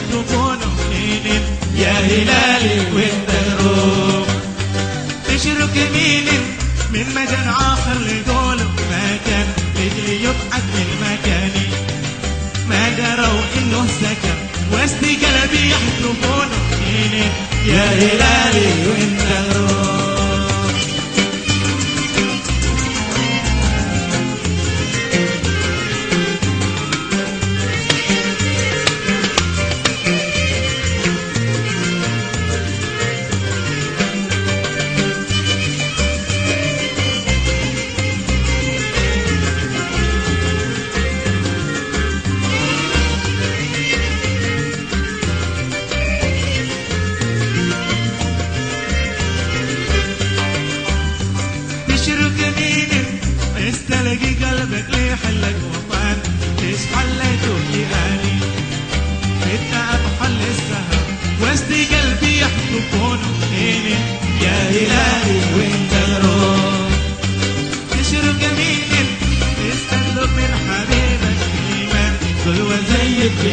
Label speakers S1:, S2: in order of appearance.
S1: يحطفونه منين يا هلالي وانت الروح تشرق يمين من مكان اخر لقوله ما كان رجلي يبعد من مكاني ما دروا انه سكن وسط قلبي يحطفونه منين يا هلالي وانت الروح قلبي يحطفون عيني يا هلالي وانت الروح تشرق يمين تستطلب من حبيبك ايمان قلوة زيك في